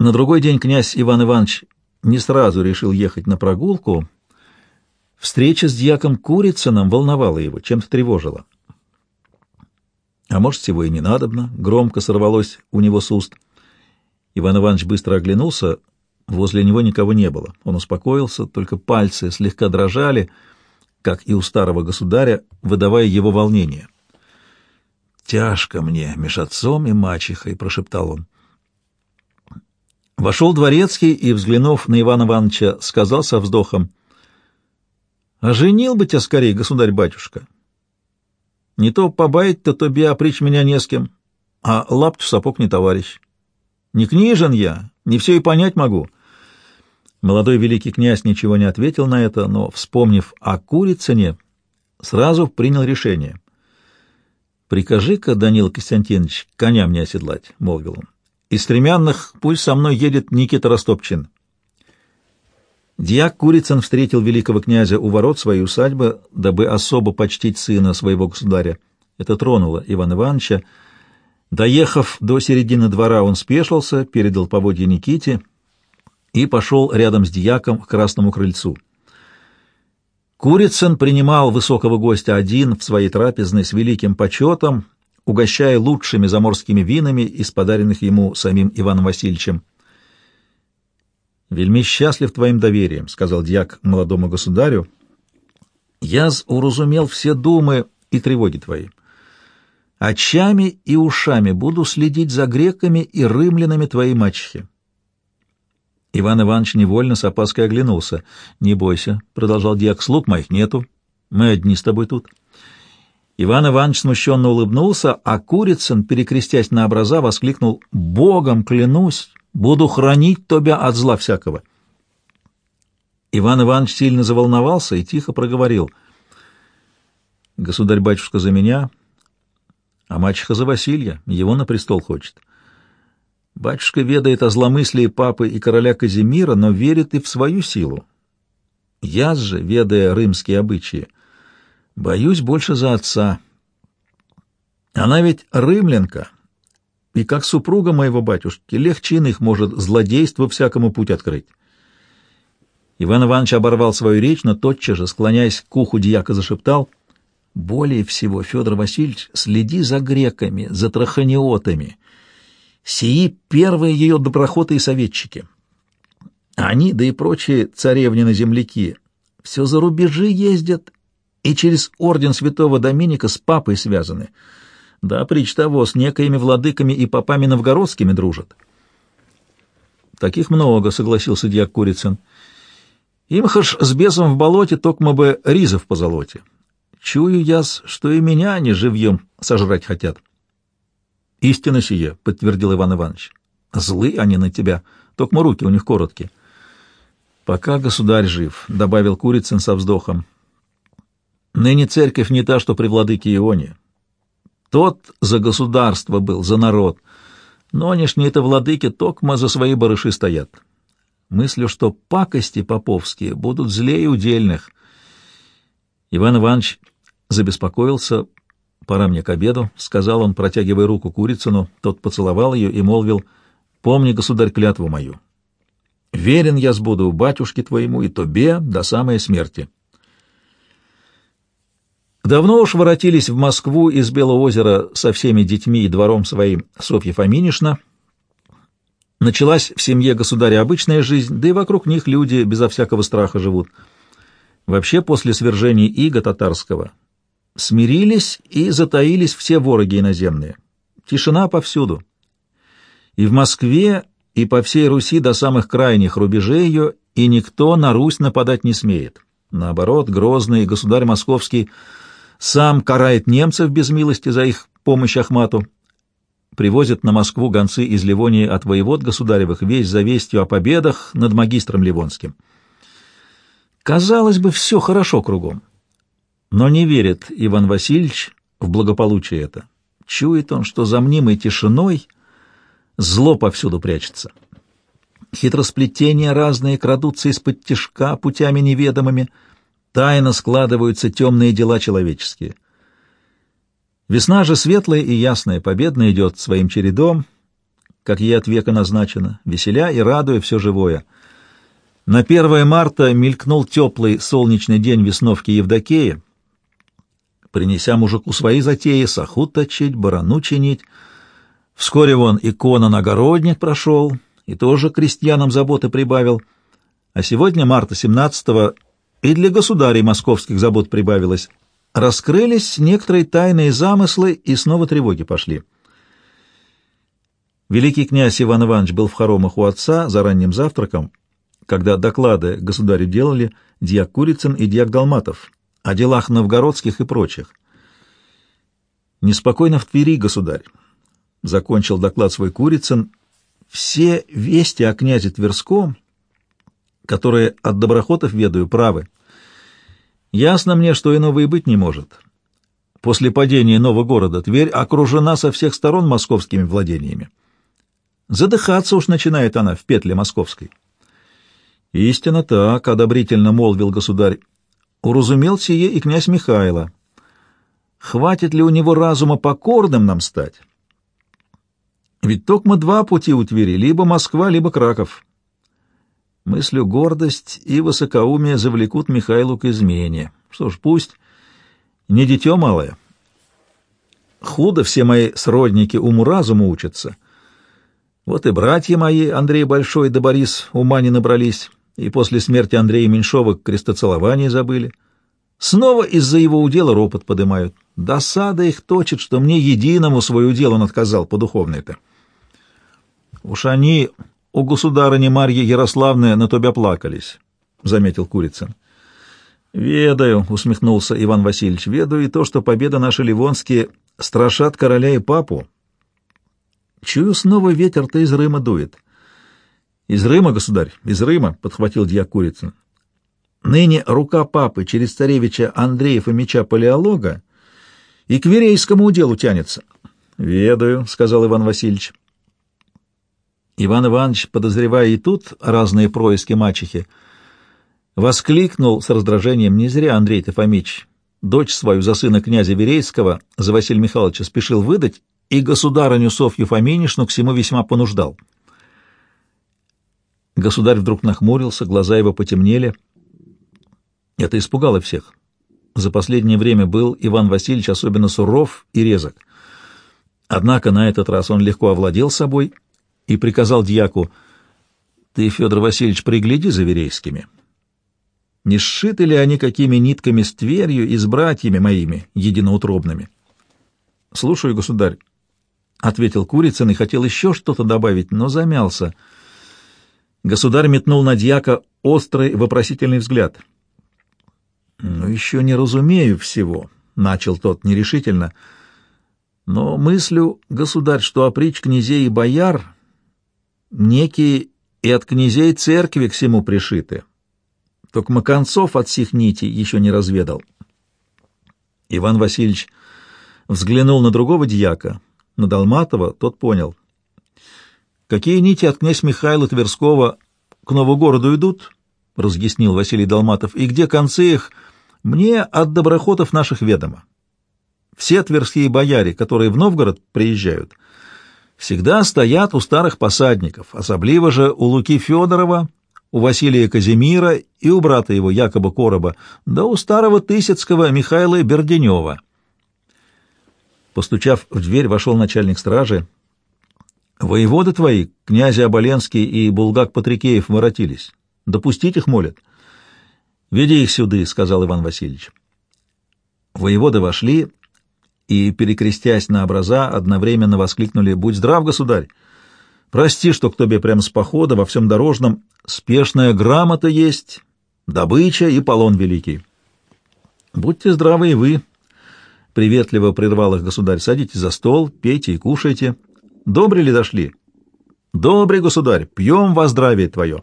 На другой день князь Иван Иванович не сразу решил ехать на прогулку. Встреча с дьяком Курицыным волновала его, чем-то тревожила. А может, всего и не надобно, громко сорвалось у него с уст. Иван Иванович быстро оглянулся, возле него никого не было. Он успокоился, только пальцы слегка дрожали, как и у старого государя, выдавая его волнение. «Тяжко мне меж отцом и мачехой», — прошептал он. Вошел дворецкий и, взглянув на Ивана Ивановича, сказал со вздохом, «А женил бы тебя скорее, государь-батюшка. Не то побаять-то тебе опричь меня не с кем, а лаптю сапог не товарищ. Не книжен я, не все и понять могу». Молодой великий князь ничего не ответил на это, но, вспомнив о Курицыне, сразу принял решение. «Прикажи-ка, Данил Константинович, коня мне оседлать», — молвил он. Из стремянных пусть со мной едет Никита Ростопчин. Дьяк Курицын встретил великого князя у ворот своей усадьбы, дабы особо почтить сына своего государя. Это тронуло Ивана Ивановича. Доехав до середины двора, он спешился, передал поводья Никите и пошел рядом с дьяком к красному крыльцу. Курицын принимал высокого гостя один в своей трапезной с великим почетом, угощая лучшими заморскими винами из подаренных ему самим Иваном Васильевичем. «Вельми счастлив твоим доверием», — сказал дьяк молодому государю. «Я уразумел все думы и тревоги твои. Очами и ушами буду следить за греками и рымлянами твоей мачехи». Иван Иванович невольно с опаской оглянулся. «Не бойся», — продолжал дьяк, — «слуг моих нету. Мы одни с тобой тут». Иван Иванович смущенно улыбнулся, а Курицын, перекрестясь на образа, воскликнул «Богом клянусь, буду хранить тебя от зла всякого». Иван Иванович сильно заволновался и тихо проговорил «Государь-батюшка за меня, а мачеха за Василия, его на престол хочет». Батюшка ведает о зломыслии папы и короля Казимира, но верит и в свою силу. Я же, ведая римские обычаи, Боюсь больше за отца. Она ведь рымленка, и как супруга моего батюшки легче иных может злодейство всякому путь открыть. Иван Иванович оборвал свою речь, но тотчас же, склоняясь к уху дьяка, зашептал, «Более всего, Федор Васильевич, следи за греками, за траханиотами. Сии первые ее доброхоты и советчики. Они, да и прочие царевнины-земляки, все за рубежи ездят и через орден святого Доминика с папой связаны. Да, прич того, с некоими владыками и попами новгородскими дружат. Таких много, согласился дьяк Курицын. Им хаш с бесом в болоте, токмо бы ризов по золоте. Чую я, что и меня они живьем сожрать хотят. Истинно сие, подтвердил Иван Иванович. Злы они на тебя, токмо руки у них короткие. Пока государь жив, добавил Курицын со вздохом. Ныне церковь не та, что при владыке Ионе. Тот за государство был, за народ. Нонешние это владыки токма за свои барыши стоят. Мыслю, что пакости поповские будут злее удельных. Иван Иванович забеспокоился. «Пора мне к обеду», — сказал он, протягивая руку Курицыну. Тот поцеловал ее и молвил, «Помни, государь, клятву мою. Верен я сбуду батюшке твоему и тобе до самой смерти». Давно уж воротились в Москву из Белого озера со всеми детьми и двором своим Софья Фоминишна. Началась в семье государя обычная жизнь, да и вокруг них люди безо всякого страха живут. Вообще, после свержения ига татарского смирились и затаились все вороги иноземные. Тишина повсюду. И в Москве, и по всей Руси до самых крайних рубежей ее, и никто на Русь нападать не смеет. Наоборот, Грозный государь московский — сам карает немцев без милости за их помощь Ахмату, привозит на Москву гонцы из Ливонии от воевод государевых весть за вестью о победах над магистром Ливонским. Казалось бы, все хорошо кругом. Но не верит Иван Васильевич в благополучие это. Чует он, что за мнимой тишиной зло повсюду прячется. Хитросплетения разные крадутся из-под тишка путями неведомыми — тайно складываются темные дела человеческие. Весна же светлая и ясная, победно идет своим чередом, как ей от века назначено, веселя и радуя все живое. На 1 марта мелькнул теплый солнечный день весновки Евдокея, принеся мужику свои затеи, саху точить, барану чинить. Вскоре вон икона огородник прошел, и тоже крестьянам заботы прибавил. А сегодня, марта 17-го, и для государей московских забот прибавилось. Раскрылись некоторые тайные замыслы, и снова тревоги пошли. Великий князь Иван Иванович был в хоромах у отца за ранним завтраком, когда доклады государю делали дьяк Курицын и дьяк Долматов о делах новгородских и прочих. «Неспокойно в Твери, государь», — закончил доклад свой Курицын, — «все вести о князе Тверском, которые от доброхотов ведаю, правы. Ясно мне, что иного и быть не может. После падения нового города Тверь окружена со всех сторон московскими владениями. Задыхаться уж начинает она в петле московской». «Истинно так», — одобрительно молвил государь, Уразумел сие и князь Михайло. Хватит ли у него разума покорным нам стать? Ведь только мы два пути у Твери, либо Москва, либо Краков. Мыслю гордость и высокоумие завлекут Михайлу к измене. Что ж, пусть. Не дитё малое. Худо все мои сродники уму-разуму учатся. Вот и братья мои, Андрей Большой да Борис, ума не набрались и после смерти Андрея Меньшова крестоцелование забыли. Снова из-за его удела ропот подымают. Досада их точит, что мне единому свое дело он отказал по духовной-то. Уж они у государыни Марьи Ярославны на тебя плакались, — заметил Курицын. — Ведаю, — усмехнулся Иван Васильевич, — ведаю и то, что победа наши ливонские страшат короля и папу. Чую, снова ветер-то из Рыма дует. — «Из Рыма, государь, из Рыма», — подхватил дьяк Курицын. «Ныне рука папы через царевича Андрея Фомича Палеолога и к верейскому уделу тянется». «Ведаю», — сказал Иван Васильевич. Иван Иванович, подозревая и тут разные происки мачехи, воскликнул с раздражением не зря Андрей Фомич, дочь свою за сына князя Верейского, за Василия Михайловича спешил выдать, и государыню Софью Фоминишну к всему весьма понуждал. Государь вдруг нахмурился, глаза его потемнели. Это испугало всех. За последнее время был Иван Васильевич особенно суров и резок. Однако на этот раз он легко овладел собой и приказал дьяку, «Ты, Федор Васильевич, пригляди за Верейскими. Не сшиты ли они какими нитками с Тверью и с братьями моими, единоутробными?» «Слушаю, государь», — ответил Курицын и хотел еще что-то добавить, но замялся — Государь метнул на дьяка острый вопросительный взгляд. «Ну, еще не разумею всего», — начал тот нерешительно. «Но мыслю, государь, что опричь князей и бояр некие и от князей церкви к всему пришиты. Только концов от сих нитей еще не разведал». Иван Васильевич взглянул на другого дьяка, на Долматова, тот понял. Какие нити от князь Михаила Тверского к Новогороду идут, — разъяснил Василий Долматов, — и где концы их, мне от доброходов наших ведомо. Все тверские бояре, которые в Новгород приезжают, всегда стоят у старых посадников, особливо же у Луки Федорова, у Василия Казимира и у брата его Якоба Короба, да у старого Тысяцкого Михаила Берденева. Постучав в дверь, вошел начальник стражи — Воеводы твои, князя Оболенский и Булгак Патрикеев, воротились. Допустить их молят. «Веди их сюды», — сказал Иван Васильевич. Воеводы вошли и, перекрестясь на образа, одновременно воскликнули «Будь здрав, государь! Прости, что к тебе прямо с похода во всем дорожном спешная грамота есть, добыча и полон великий». «Будьте здравы и вы!» — приветливо прервал их государь. «Садитесь за стол, пейте и кушайте». Добре ли дошли? Добрый государь, пьем во здравие твое.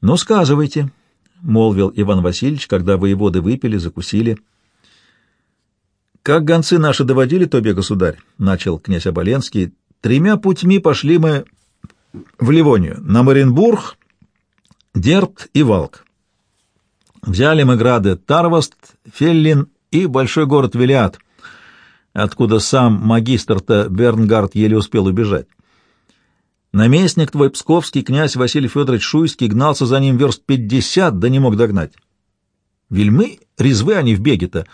Ну, сказывайте, — молвил Иван Васильевич, когда воеводы выпили, закусили. Как гонцы наши доводили тебе, государь, — начал князь Оболенский, — тремя путьми пошли мы в Ливонию, на Маринбург, Дербт и Валк. Взяли мы грады Тарваст, Феллин и большой город Велиад, откуда сам магистр-то Бернгард еле успел убежать. Наместник твой псковский князь Василий Федорович Шуйский гнался за ним верст пятьдесят, да не мог догнать. Вельмы резвы они в беге-то.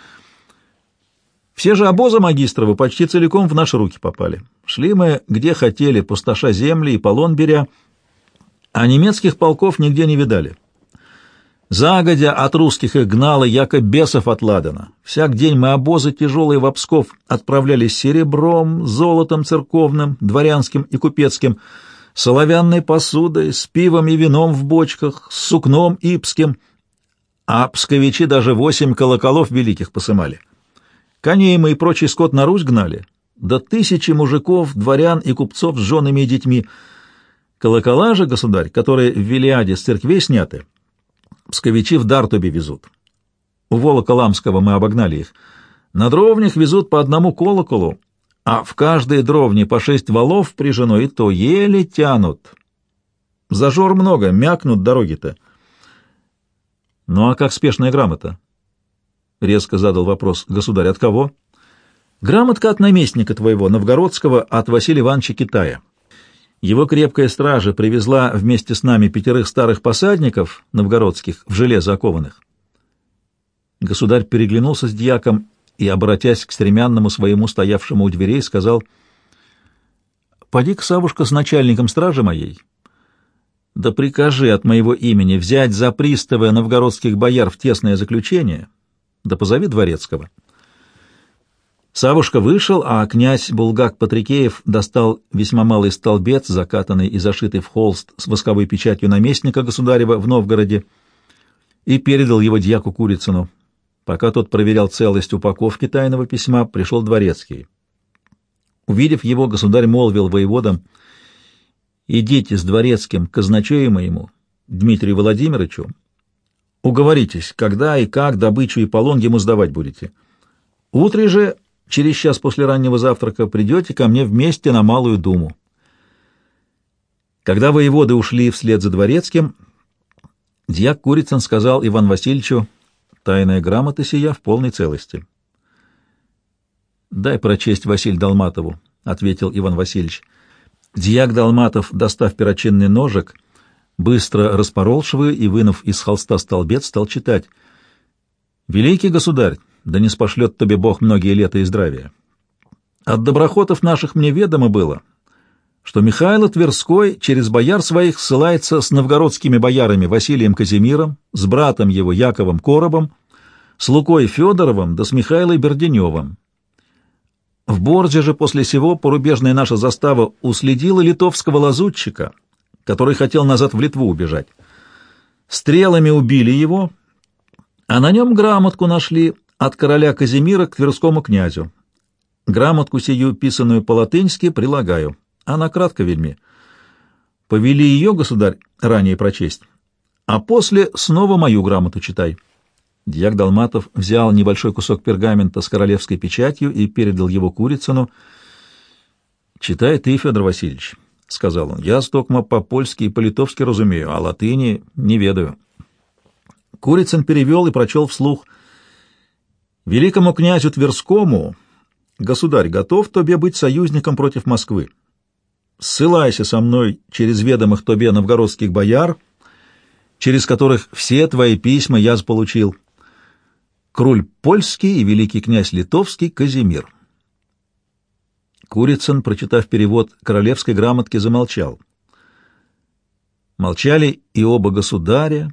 Все же обозы магистровы почти целиком в наши руки попали. Шли мы где хотели, пустоша земли и полон беря, а немецких полков нигде не видали. Загодя от русских их гнало, яко бесов от Ладана. Всяк день мы обозы тяжелые в Псков отправляли серебром, золотом церковным, дворянским и купецким, с оловянной посудой, с пивом и вином в бочках, с сукном ипским, а псковичи даже восемь колоколов великих посымали. Коней мы и прочий скот на Русь гнали, да тысячи мужиков, дворян и купцов с женами и детьми. Колокола же, государь, которые в Велиаде с церквей сняты, Псковичи в дар тебе везут. У Волоколамского мы обогнали их. На дровнях везут по одному колоколу, а в каждой дровне по шесть валов прижено, и то еле тянут. Зажор много, мякнут дороги-то. Ну а как спешная грамота? Резко задал вопрос государь. От кого? Грамотка от наместника твоего, новгородского, от Василия Ивановича Китая. Его крепкая стража привезла вместе с нами пятерых старых посадников новгородских в железо окованных. Государь переглянулся с дьяком и, обратясь к стремянному своему стоявшему у дверей, сказал, «Поди-ка, Савушка, с начальником стражи моей, да прикажи от моего имени взять за приставы новгородских бояр в тесное заключение, да позови дворецкого». Савушка вышел, а князь Булгак Патрикеев достал весьма малый столбец, закатанный и зашитый в холст с восковой печатью наместника государева в Новгороде, и передал его дьяку Курицыну. Пока тот проверял целость упаковки тайного письма, пришел дворецкий. Увидев его, государь молвил воеводам, «Идите с дворецким к казначею моему, Дмитрию Владимировичу, уговоритесь, когда и как добычу и полон ему сдавать будете. Утре же Через час после раннего завтрака придете ко мне вместе на Малую Думу. Когда воеводы ушли вслед за дворецким, дьяк Курицын сказал Иван Васильевичу, «Тайная грамота сия в полной целости». «Дай прочесть Василь Долматову», — ответил Иван Васильевич. Дьяк Долматов, достав перочинный ножик, быстро распорол швы и, вынув из холста столбец, стал читать. «Великий государь, да не спошлет тебе Бог многие лета и здравия. От доброхотов наших мне ведомо было, что Михайло Тверской через бояр своих ссылается с новгородскими боярами Василием Казимиром, с братом его Яковом Коробом, с Лукой Федоровым да с Михаилой Берденевым. В Борже же после сего порубежная наша застава уследила литовского лазутчика, который хотел назад в Литву убежать. Стрелами убили его, а на нем грамотку нашли от короля Казимира к Тверскому князю. Грамотку сию, писанную по-латынски, прилагаю. Она кратко вельми. Повели ее, государь, ранее прочесть, а после снова мою грамоту читай. Дьяк Долматов взял небольшой кусок пергамента с королевской печатью и передал его Курицыну. «Читай ты, Федор Васильевич», — сказал он. «Я стокма по-польски и по-литовски разумею, а латыни не ведаю». Курицын перевел и прочел вслух — Великому князю Тверскому, государь, готов тебе быть союзником против Москвы. Ссылайся со мной через ведомых тебе новгородских бояр, через которых все твои письма я получил. Круль польский и великий князь литовский Казимир. Курицын, прочитав перевод королевской грамотки, замолчал. Молчали и оба государя,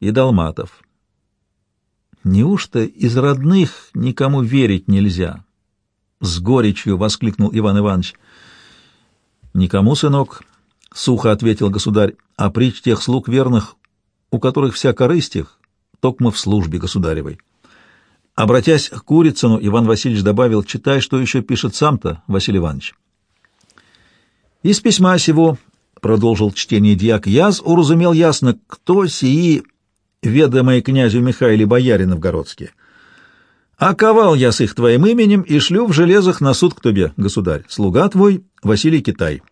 и Далматов. Неужто из родных никому верить нельзя? С горечью воскликнул Иван Иванович. Никому, сынок, сухо ответил государь, а притч тех слуг верных, у которых вся корысть их, токмо в службе государевой. Обратясь к Курицыну, Иван Васильевич добавил, читай, что еще пишет сам-то Василий Иванович. Из письма сего, продолжил чтение дьяк, я уразумел ясно, кто сии ведомые князю Михаиле бояре новгородские. Оковал я с их твоим именем и шлю в железах на суд к тебе, государь, слуга твой Василий Китай.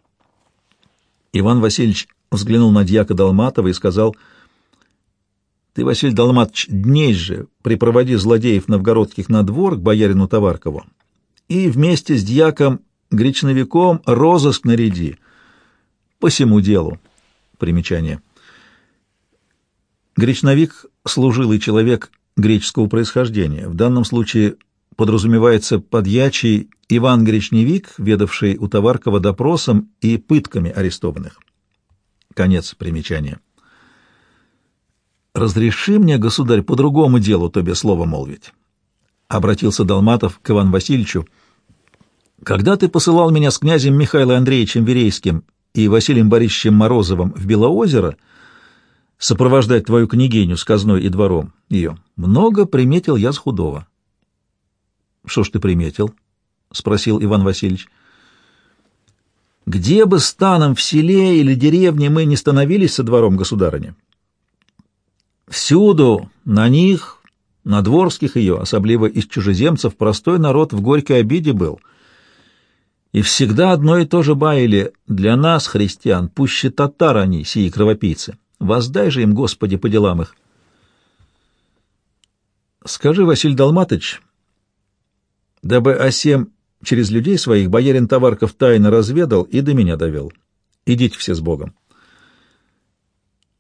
Иван Васильевич взглянул на дьяка Долматова и сказал, «Ты, Василий Долматович, дней же припроводи злодеев новгородских на двор к боярину по всему делу. Примечание. Гречновик — служилый человек греческого происхождения. В данном случае подразумевается подьячий Иван Гречневик, ведавший у Товаркова допросом и пытками арестованных. Конец примечания. «Разреши мне, государь, по другому делу тебе слово молвить», — обратился Долматов к Ивану Васильевичу. «Когда ты посылал меня с князем Михаилом Андреевичем Верейским и Василием Борисовичем Морозовым в Белоозеро сопровождать твою княгиню с казной и двором ее, много приметил я с худого». «Что ж ты приметил?» — спросил Иван Васильевич. «Где бы станом в селе или деревне мы не становились со двором государыни?» Всюду на них, на дворских ее, особливо из чужеземцев, простой народ в горькой обиде был. И всегда одно и то же баяли «Для нас, христиан, пуще татар они, сии кровопийцы. Воздай же им, Господи, по делам их». «Скажи, Василий Долматыч, дабы осем через людей своих боярин Товарков тайно разведал и до меня довел. Идите все с Богом».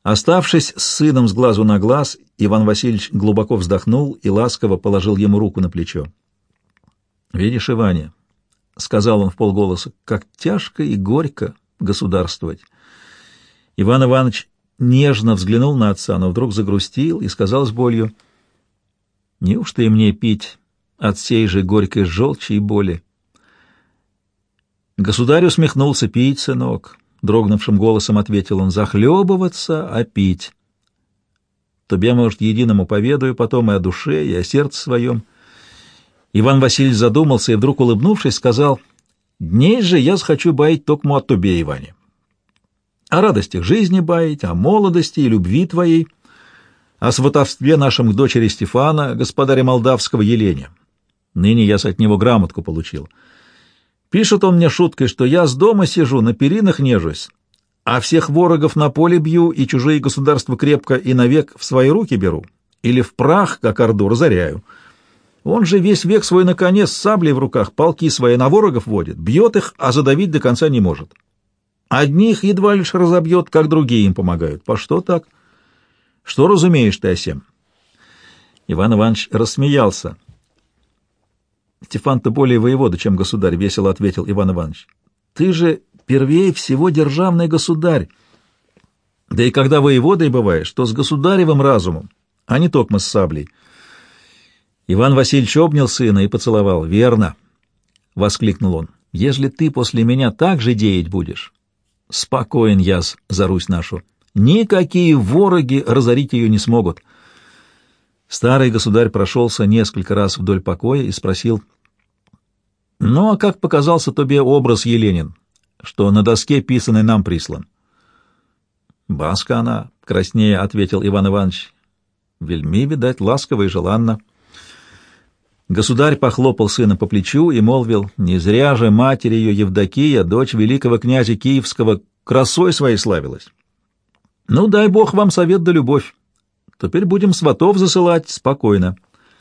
Оставшись с сыном с глазу на глаз, Иван Васильевич глубоко вздохнул и ласково положил ему руку на плечо. — Видишь, Иваня, — сказал он в полголоса, — как тяжко и горько государствовать. Иван Иванович нежно взглянул на отца, но вдруг загрустил и сказал с болью, — Неужто и мне пить от сей же горькой желчи и боли? Государь усмехнулся, — Пить, сынок, — дрогнувшим голосом ответил он, — захлебываться, а пить. Тебе, может, единому поведаю потом и о душе, и о сердце своем. Иван Васильевич задумался и, вдруг улыбнувшись, сказал, — Дней же я захочу баять токму от тебе, Иване. О радостях жизни баять, о молодости и любви твоей, о сватовстве нашем к дочери Стефана, господаря Молдавского Елене. Ныне я от него грамотку получил — Пишет он мне шуткой, что я с дома сижу, на перинах нежусь, а всех ворогов на поле бью и чужие государства крепко и навек в свои руки беру, или в прах, как орду, разоряю. Он же весь век свой наконец с саблей в руках полки свои на ворогов водит, бьет их, а задавить до конца не может. Одних едва лишь разобьет, как другие им помогают. По что так? Что разумеешь ты о сем? Иван Иванович рассмеялся. Стефан-то более воевода, чем государь, — весело ответил Иван Иванович. — Ты же первее всего державный государь. Да и когда воеводой бываешь, то с государевым разумом, а не только с саблей. Иван Васильевич обнял сына и поцеловал. — Верно, — воскликнул он, — ежели ты после меня так же деять будешь, спокоен я за Русь нашу. Никакие вороги разорить ее не смогут. Старый государь прошелся несколько раз вдоль покоя и спросил, «Ну, а как показался тебе образ Еленин, что на доске писанный нам прислан?» «Баска она», — краснее ответил Иван Иванович. «Вельми, видать, ласково и желанно». Государь похлопал сына по плечу и молвил, «Не зря же матерь ее Евдокия, дочь великого князя Киевского, красой своей славилась. Ну, дай бог вам совет да любовь. Теперь будем сватов засылать спокойно.